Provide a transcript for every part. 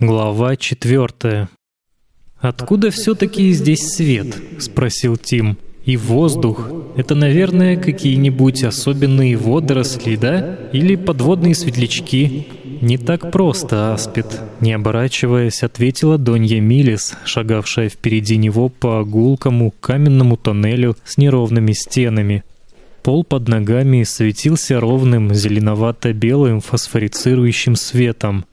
Глава четвертая. «Откуда все-таки здесь свет?» — спросил Тим. «И воздух? Это, наверное, какие-нибудь особенные водоросли, да? Или подводные светлячки?» «Не так просто, Аспид», — не оборачиваясь, ответила Донья Милис, шагавшая впереди него по гулкому каменному тоннелю с неровными стенами. Пол под ногами светился ровным зеленовато-белым фосфорицирующим светом.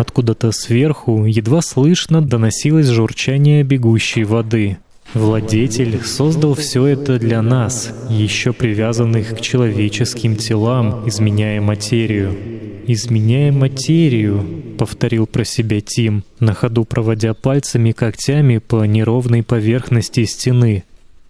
Откуда-то сверху едва слышно доносилось журчание бегущей воды. Владетель создал все это для нас, еще привязанных к человеческим телам, изменяя материю. «Изменяя материю», — повторил про себя Тим, на ходу проводя пальцами когтями по неровной поверхности стены.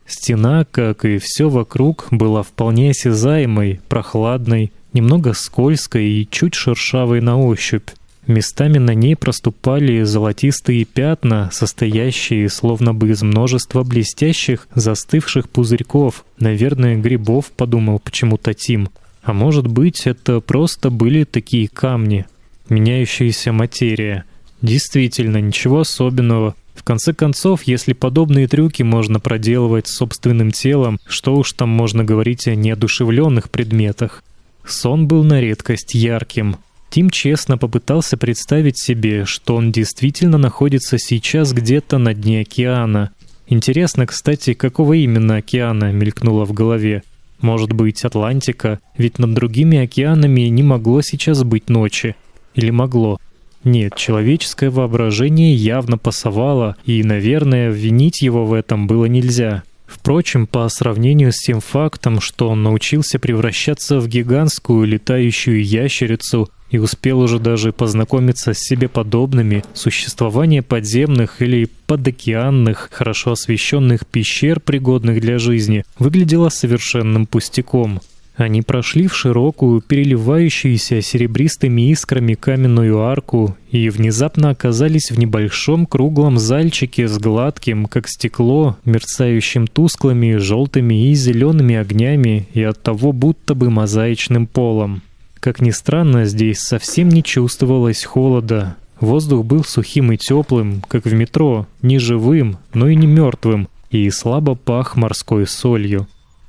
Стена, как и все вокруг, была вполне осязаемой, прохладной, немного скользкой и чуть шершавой на ощупь. Местами на ней проступали золотистые пятна, состоящие словно бы из множества блестящих, застывших пузырьков. Наверное, грибов, подумал почему-то Тим. А может быть, это просто были такие камни. Меняющаяся материя. Действительно, ничего особенного. В конце концов, если подобные трюки можно проделывать собственным телом, что уж там можно говорить о неодушевленных предметах. Сон был на редкость ярким. Тим честно попытался представить себе, что он действительно находится сейчас где-то на дне океана. Интересно, кстати, какого именно океана мелькнуло в голове. Может быть, Атлантика, ведь над другими океанами не могло сейчас быть ночи. Или могло? Нет, человеческое воображение явно пасовало, и, наверное, винить его в этом было нельзя. Впрочем, по сравнению с тем фактом, что он научился превращаться в гигантскую летающую ящерицу и успел уже даже познакомиться с себе подобными, существование подземных или подокеанных, хорошо освещенных пещер, пригодных для жизни, выглядело совершенным пустяком. Они прошли в широкую, переливающуюся серебристыми искрами каменную арку и внезапно оказались в небольшом круглом зальчике с гладким, как стекло, мерцающим тусклыми желтыми и зелеными огнями и оттого будто бы мозаичным полом. Как ни странно, здесь совсем не чувствовалось холода. Воздух был сухим и теплым, как в метро, не живым, но и не мертвым, и слабо пах морской солью.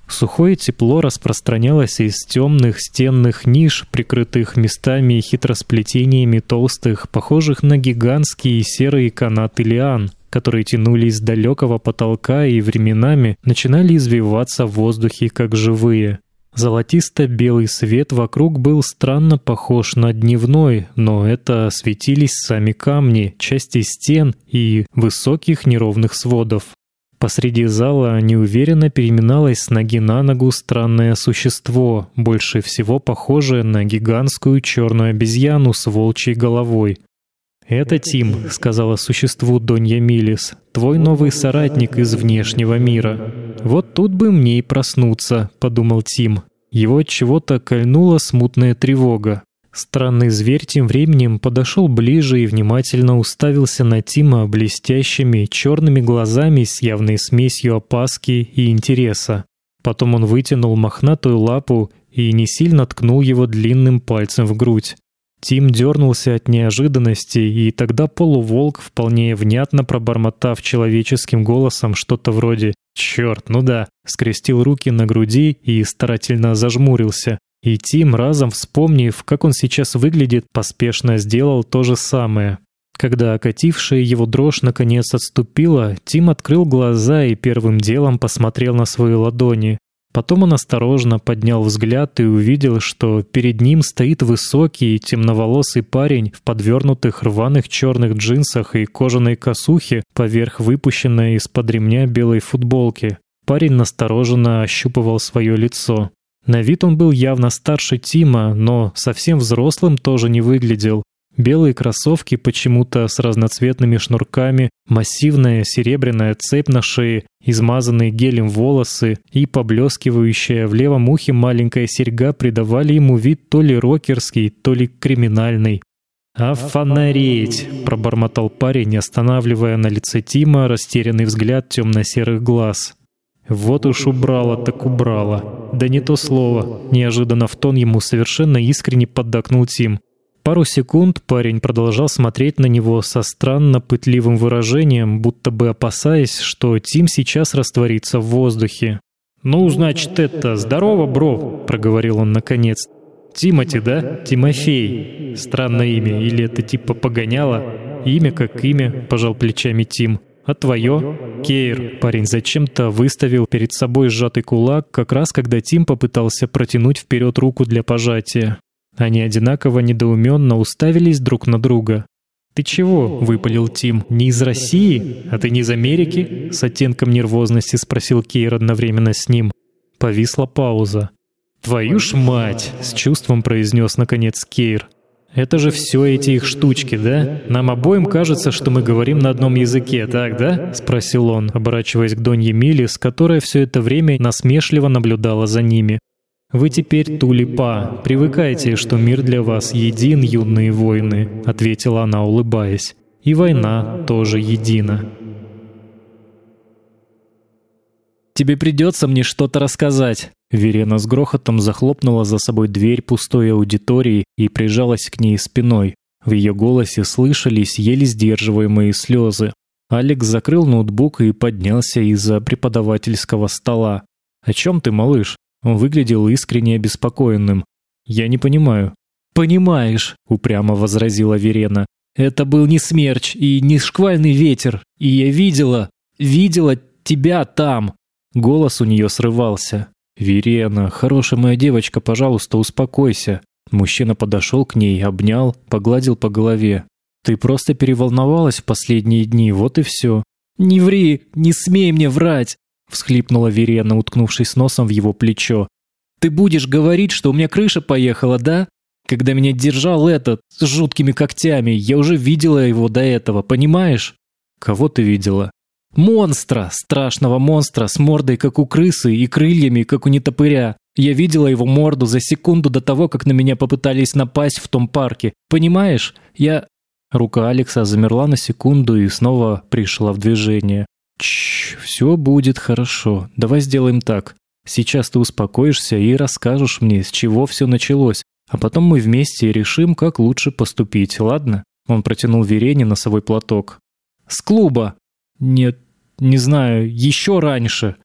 Сухое тепло распространялось из темных стенных ниш, прикрытых местами хитросплетениями толстых, похожих на гигантские серые канаты лиан, которые тянулись с далекого потолка и временами начинали извиваться в воздухе как живые. Золотисто-белый свет вокруг был странно похож на дневной, но это светились сами камни, части стен и высоких неровных сводов. Посреди зала неуверенно переминалось с ноги на ногу странное существо, больше всего похожее на гигантскую черную обезьяну с волчьей головой. «Это Тим», — сказала существу Донья Милис, — «твой новый соратник из внешнего мира». «Вот тут бы мне и проснуться», — подумал Тим. Его от чего-то кольнула смутная тревога. Странный зверь тем временем подошел ближе и внимательно уставился на Тима блестящими черными глазами с явной смесью опаски и интереса. Потом он вытянул мохнатую лапу и не сильно ткнул его длинным пальцем в грудь. Тим дернулся от неожиданности, и тогда полуволк, вполне внятно пробормотав человеческим голосом что-то вроде «Черт, ну да», скрестил руки на груди и старательно зажмурился. И Тим, разом вспомнив, как он сейчас выглядит, поспешно сделал то же самое. Когда окатившая его дрожь наконец отступила, Тим открыл глаза и первым делом посмотрел на свои ладони. Потом он осторожно поднял взгляд и увидел, что перед ним стоит высокий темноволосый парень в подвернутых рваных черных джинсах и кожаной косухе поверх выпущенной из-под ремня белой футболки. Парень настороженно ощупывал свое лицо. На вид он был явно старше Тима, но совсем взрослым тоже не выглядел. Белые кроссовки почему-то с разноцветными шнурками, массивная серебряная цепь на шее, измазанные гелем волосы и поблескивающая в левом ухе маленькая серьга придавали ему вид то ли рокерский, то ли криминальный. «А фонареть!» — пробормотал парень, останавливая на лице Тима растерянный взгляд темно-серых глаз. «Вот уж убрала, так убрала. Да не то слово!» Неожиданно в тон ему совершенно искренне поддакнул Тим. Пару секунд парень продолжал смотреть на него со странно пытливым выражением, будто бы опасаясь, что Тим сейчас растворится в воздухе. «Ну, значит, это здорово, бро», — проговорил он наконец. «Тимати, да? Тимофей. Странное имя. Или это типа погоняло? Имя как имя», — пожал плечами Тим. «А твое?» «Кейр». Парень зачем-то выставил перед собой сжатый кулак, как раз когда Тим попытался протянуть вперед руку для пожатия. Они одинаково недоуменно уставились друг на друга. «Ты чего?» — выпалил Тим. «Не из России? А ты не из Америки?» С оттенком нервозности спросил Кейр одновременно с ним. Повисла пауза. «Твою ж мать!» — с чувством произнес наконец Кейр. «Это же все эти их штучки, да? Нам обоим кажется, что мы говорим на одном языке, так, да?» — спросил он, оборачиваясь к Донье Милис, которая все это время насмешливо наблюдала за ними. «Вы теперь тулипа. Привыкайте, что мир для вас един, юные воины», — ответила она, улыбаясь. «И война тоже едина». «Тебе придется мне что-то рассказать». Верена с грохотом захлопнула за собой дверь пустой аудитории и прижалась к ней спиной. В ее голосе слышались еле сдерживаемые слезы. Алекс закрыл ноутбук и поднялся из-за преподавательского стола. «О чем ты, малыш?» Он выглядел искренне обеспокоенным. «Я не понимаю». «Понимаешь», — упрямо возразила Верена. «Это был не смерч и не шквальный ветер, и я видела, видела тебя там». Голос у нее срывался. «Верена, хорошая моя девочка, пожалуйста, успокойся». Мужчина подошел к ней, обнял, погладил по голове. «Ты просто переволновалась в последние дни, вот и все». «Не ври, не смей мне врать!» Всхлипнула Верена, уткнувшись носом в его плечо. «Ты будешь говорить, что у меня крыша поехала, да? Когда меня держал этот, с жуткими когтями, я уже видела его до этого, понимаешь?» «Кого ты видела?» «Монстра! Страшного монстра с мордой, как у крысы, и крыльями, как у нетопыря. Я видела его морду за секунду до того, как на меня попытались напасть в том парке. Понимаешь? Я...» Рука Алекса замерла на секунду и снова пришла в движение. Чш, все будет хорошо. Давай сделаем так. Сейчас ты успокоишься и расскажешь мне, с чего все началось, а потом мы вместе решим, как лучше поступить, ладно? Он протянул Верене носовой платок. С клуба. Нет, не знаю, еще раньше.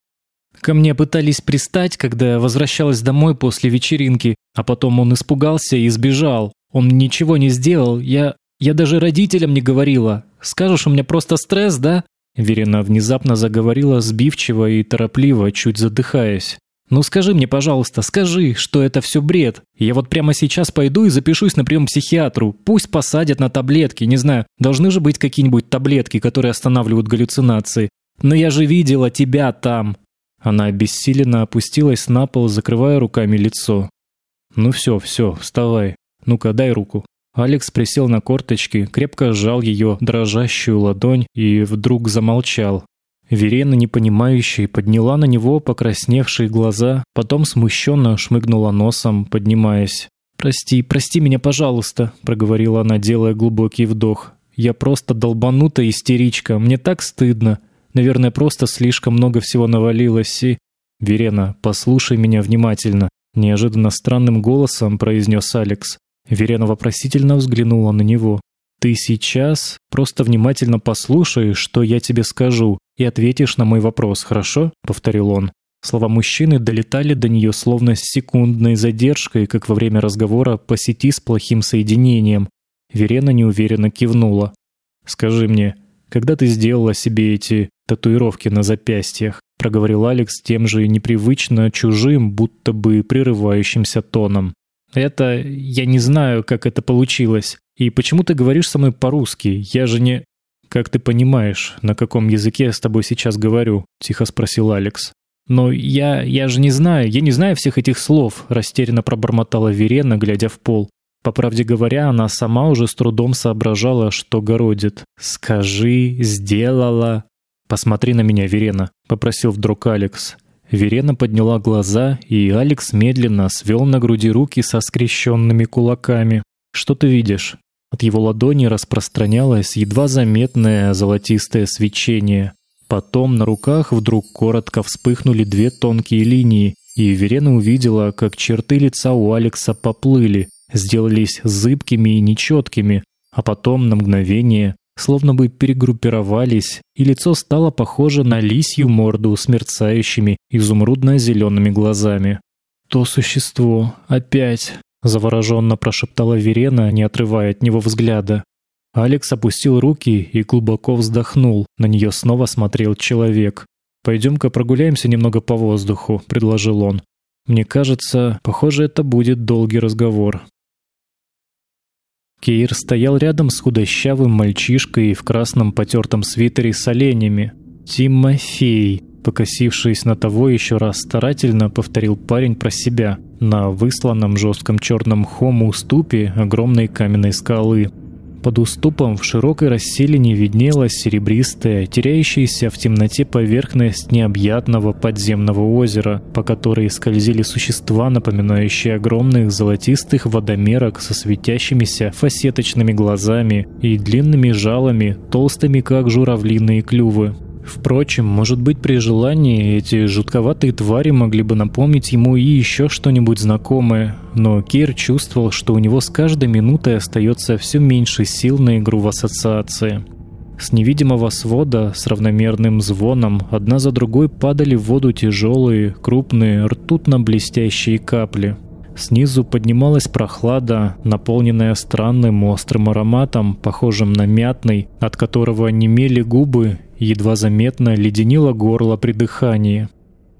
Ко мне пытались пристать, когда я возвращалась домой после вечеринки, а потом он испугался и сбежал. Он ничего не сделал. Я я даже родителям не говорила. Скажешь, у меня просто стресс, да? Верена внезапно заговорила сбивчиво и торопливо, чуть задыхаясь. «Ну скажи мне, пожалуйста, скажи, что это все бред. Я вот прямо сейчас пойду и запишусь на прием к психиатру. Пусть посадят на таблетки, не знаю, должны же быть какие-нибудь таблетки, которые останавливают галлюцинации. Но я же видела тебя там». Она обессиленно опустилась на пол, закрывая руками лицо. «Ну все, все, вставай. Ну-ка, дай руку». Алекс присел на корточки, крепко сжал ее дрожащую ладонь и вдруг замолчал. Верена, непонимающе, подняла на него покрасневшие глаза, потом смущенно шмыгнула носом, поднимаясь. «Прости, прости меня, пожалуйста», — проговорила она, делая глубокий вдох. «Я просто долбанутая истеричка, мне так стыдно. Наверное, просто слишком много всего навалилось и...» «Верена, послушай меня внимательно», — неожиданно странным голосом произнес Алекс. Верена вопросительно взглянула на него. «Ты сейчас просто внимательно послушай, что я тебе скажу, и ответишь на мой вопрос, хорошо?» — повторил он. Слова мужчины долетали до нее словно с секундной задержкой, как во время разговора по сети с плохим соединением. Верена неуверенно кивнула. «Скажи мне, когда ты сделала себе эти татуировки на запястьях?» — проговорил Алекс тем же непривычно чужим, будто бы прерывающимся тоном. Это... я не знаю, как это получилось. И почему ты говоришь со мной по-русски? Я же не... Как ты понимаешь, на каком языке я с тобой сейчас говорю? Тихо спросил Алекс. Но я... я же не знаю, я не знаю всех этих слов, растерянно пробормотала Верена, глядя в пол. По правде говоря, она сама уже с трудом соображала, что городит. «Скажи, сделала...» «Посмотри на меня, Верена», — попросил вдруг Алекс. Верена подняла глаза, и Алекс медленно свел на груди руки со скрещенными кулаками. «Что ты видишь?» От его ладони распространялось едва заметное золотистое свечение. Потом на руках вдруг коротко вспыхнули две тонкие линии, и Верена увидела, как черты лица у Алекса поплыли, сделались зыбкими и нечеткими, а потом на мгновение словно бы перегруппировались, и лицо стало похоже на лисью морду с мерцающими изумрудно-зелеными глазами. «То существо! Опять!» — завороженно прошептала Верена, не отрывая от него взгляда. Алекс опустил руки и глубоко вздохнул. На нее снова смотрел человек. «Пойдем-ка прогуляемся немного по воздуху», — предложил он. «Мне кажется, похоже, это будет долгий разговор». Кейр стоял рядом с худощавым мальчишкой в красном потертом свитере с оленями. «Тимофей», покосившись на того еще раз старательно, повторил парень про себя. На высланном жестком черном хому уступе огромной каменной скалы. Под уступом в широкой расселине виднелась серебристая, теряющаяся в темноте поверхность необъятного подземного озера, по которой скользили существа, напоминающие огромных золотистых водомерок со светящимися фасеточными глазами и длинными жалами, толстыми как журавлиные клювы. Впрочем, может быть, при желании эти жутковатые твари могли бы напомнить ему и еще что-нибудь знакомое, но Кир чувствовал, что у него с каждой минутой остается все меньше сил на игру в ассоциации. С невидимого свода с равномерным звоном одна за другой падали в воду тяжелые, крупные, ртутно-блестящие капли. Снизу поднималась прохлада, наполненная странным острым ароматом, похожим на мятный, от которого немели губы едва заметно леденило горло при дыхании.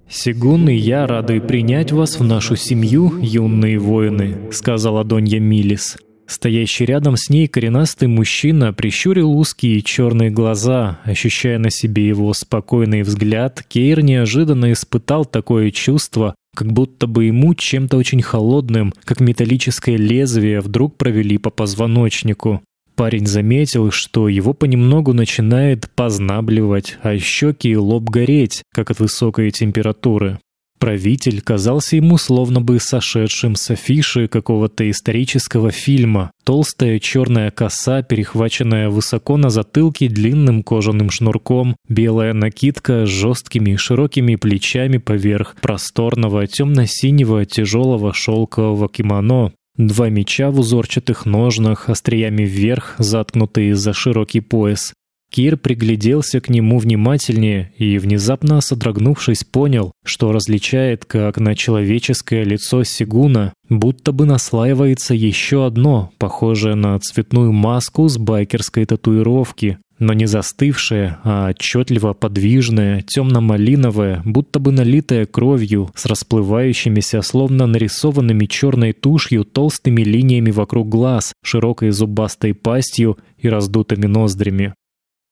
«Сигун и я рады принять вас в нашу семью, юные воины», — сказала Донья Милис. Стоящий рядом с ней коренастый мужчина прищурил узкие черные глаза, ощущая на себе его спокойный взгляд. Кейр неожиданно испытал такое чувство, как будто бы ему чем-то очень холодным, как металлическое лезвие, вдруг провели по позвоночнику. Парень заметил, что его понемногу начинает познабливать, а щеки и лоб гореть, как от высокой температуры. Правитель казался ему словно бы сошедшим с афиши какого-то исторического фильма. Толстая черная коса, перехваченная высоко на затылке длинным кожаным шнурком, белая накидка с жесткими широкими плечами поверх просторного темно-синего тяжелого шелкового кимоно, Два меча в узорчатых ножнах, остриями вверх, заткнутые за широкий пояс. Кир пригляделся к нему внимательнее и, внезапно содрогнувшись, понял, что различает, как на человеческое лицо Сигуна, будто бы наслаивается еще одно, похожее на цветную маску с байкерской татуировки, но не застывшая, а отчетливо подвижная, темно-малиновая, будто бы налитая кровью, с расплывающимися, словно нарисованными черной тушью толстыми линиями вокруг глаз, широкой зубастой пастью и раздутыми ноздрями.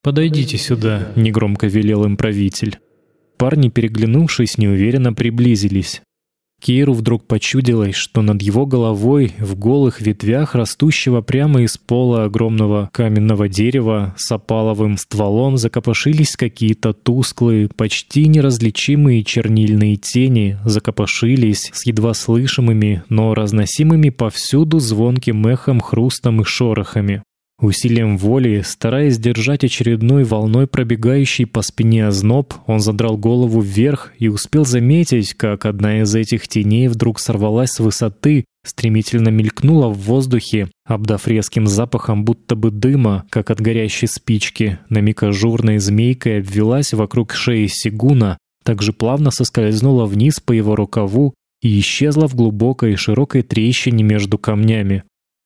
«Подойдите сюда», — негромко велел им правитель. Парни, переглянувшись, неуверенно приблизились. Кейру вдруг почудилось, что над его головой в голых ветвях растущего прямо из пола огромного каменного дерева с опаловым стволом закопошились какие-то тусклые, почти неразличимые чернильные тени, закопошились с едва слышимыми, но разносимыми повсюду звонким эхом, хрустом и шорохами. Усилием воли, стараясь держать очередной волной пробегающий по спине озноб, он задрал голову вверх и успел заметить, как одна из этих теней вдруг сорвалась с высоты, стремительно мелькнула в воздухе, обдав резким запахом будто бы дыма, как от горящей спички. На миг ажурной змейкой обвелась вокруг шеи Сигуна, также плавно соскользнула вниз по его рукаву и исчезла в глубокой широкой трещине между камнями.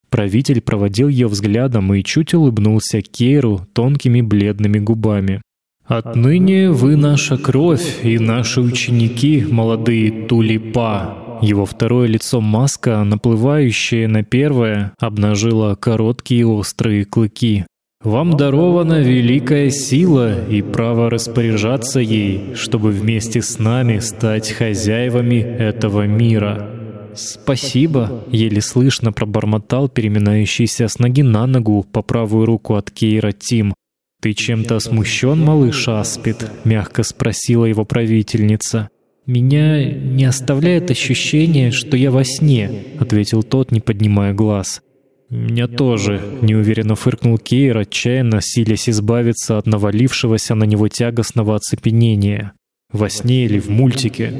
Правитель проводил ее взглядом и чуть улыбнулся Кейру тонкими бледными губами. «Отныне вы наша кровь и наши ученики, молодые тулипа». Его второе лицо маска, наплывающее на первое, обнажило короткие острые клыки. «Вам дарована великая сила и право распоряжаться ей, чтобы вместе с нами стать хозяевами этого мира». «Спасибо», — еле слышно пробормотал переминающийся с ноги на ногу по правую руку от Кейра Тим. «Ты чем-то смущен, малыш Аспид?» — мягко спросила его правительница. «Меня не оставляет ощущение, что я во сне», — ответил тот, не поднимая глаз. «Меня тоже», — неуверенно фыркнул Кейр, отчаянно силясь избавиться от навалившегося на него тягостного оцепенения. «Во сне или в мультике?»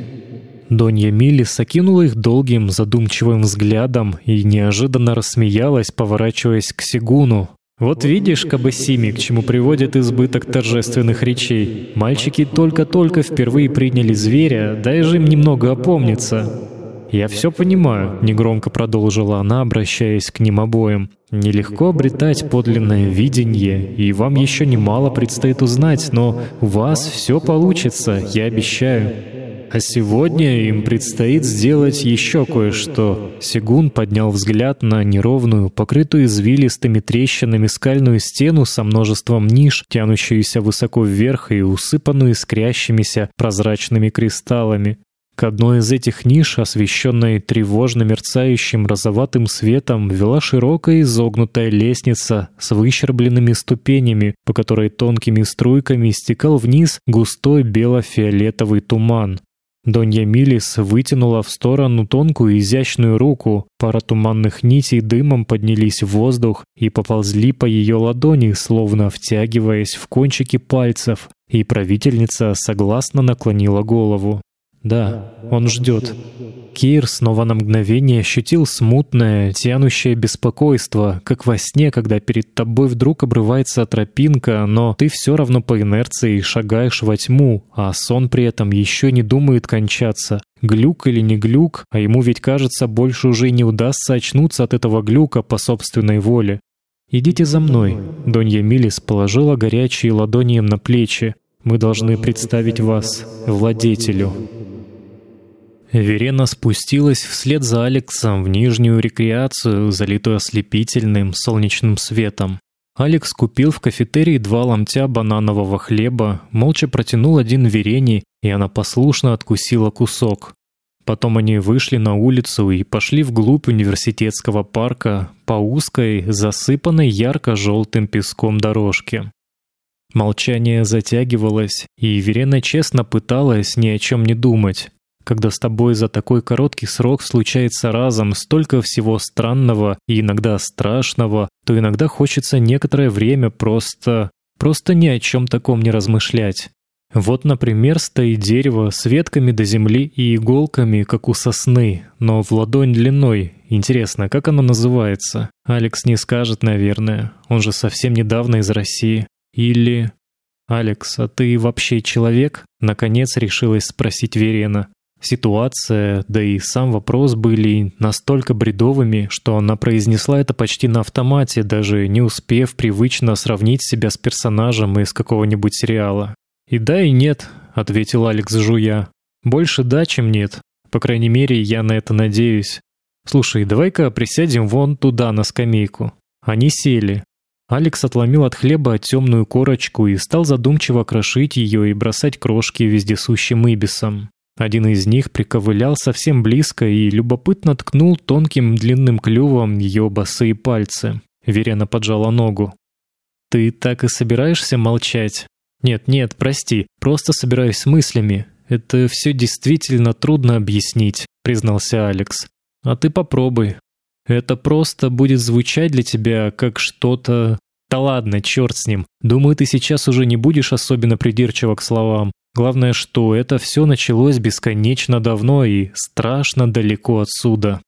Донья Милис окинула их долгим задумчивым взглядом и неожиданно рассмеялась, поворачиваясь к Сигуну. «Вот видишь, Кабасими, к чему приводит избыток торжественных речей. Мальчики только-только впервые приняли зверя, дай же им немного опомниться». «Я все понимаю», — негромко продолжила она, обращаясь к ним обоим. «Нелегко обретать подлинное видение, и вам еще немало предстоит узнать, но у вас все получится, я обещаю». А сегодня им предстоит сделать еще кое-что. Сигун поднял взгляд на неровную, покрытую извилистыми трещинами скальную стену со множеством ниш, тянущуюся высоко вверх и усыпанную искрящимися прозрачными кристаллами. К одной из этих ниш, освещенной тревожно мерцающим розоватым светом, вела широкая изогнутая лестница с выщербленными ступенями, по которой тонкими струйками стекал вниз густой бело-фиолетовый туман. Донья Милис вытянула в сторону тонкую изящную руку. Пара туманных нитей дымом поднялись в воздух и поползли по ее ладони, словно втягиваясь в кончики пальцев, и правительница согласно наклонила голову. Да, он ждет. Кир снова на мгновение ощутил смутное, тянущее беспокойство, как во сне, когда перед тобой вдруг обрывается тропинка, но ты все равно по инерции шагаешь во тьму, а сон при этом еще не думает кончаться. Глюк или не глюк, а ему ведь кажется, больше уже не удастся очнуться от этого глюка по собственной воле. «Идите за мной», — Донья Милис положила горячие ладони им на плечи. «Мы должны представить вас владетелю». Верена спустилась вслед за Алексом в нижнюю рекреацию, залитую ослепительным солнечным светом. Алекс купил в кафетерии два ломтя бананового хлеба, молча протянул один Верене, и она послушно откусила кусок. Потом они вышли на улицу и пошли вглубь университетского парка по узкой, засыпанной ярко-желтым песком дорожке. Молчание затягивалось, и Верена честно пыталась ни о чем не думать. Когда с тобой за такой короткий срок случается разом столько всего странного и иногда страшного, то иногда хочется некоторое время просто... просто ни о чем таком не размышлять. Вот, например, стоит дерево с ветками до земли и иголками, как у сосны, но в ладонь длиной. Интересно, как оно называется? Алекс не скажет, наверное. Он же совсем недавно из России. Или... «Алекс, а ты вообще человек?» Наконец решилась спросить Верена. Ситуация, да и сам вопрос были настолько бредовыми, что она произнесла это почти на автомате, даже не успев привычно сравнить себя с персонажем из какого-нибудь сериала. «И да, и нет», — ответил Алекс, жуя. «Больше да, чем нет. По крайней мере, я на это надеюсь. Слушай, давай-ка присядем вон туда, на скамейку». Они сели. Алекс отломил от хлеба темную корочку и стал задумчиво крошить ее и бросать крошки вездесущим ибисом. Один из них приковылял совсем близко и любопытно ткнул тонким длинным клювом ее босые пальцы. Верена поджала ногу. «Ты так и собираешься молчать?» «Нет, нет, прости, просто собираюсь с мыслями. Это все действительно трудно объяснить», — признался Алекс. «А ты попробуй. Это просто будет звучать для тебя как что-то... Да ладно, черт с ним. Думаю, ты сейчас уже не будешь особенно придирчива к словам. Главное, что это все началось бесконечно давно и страшно далеко отсюда.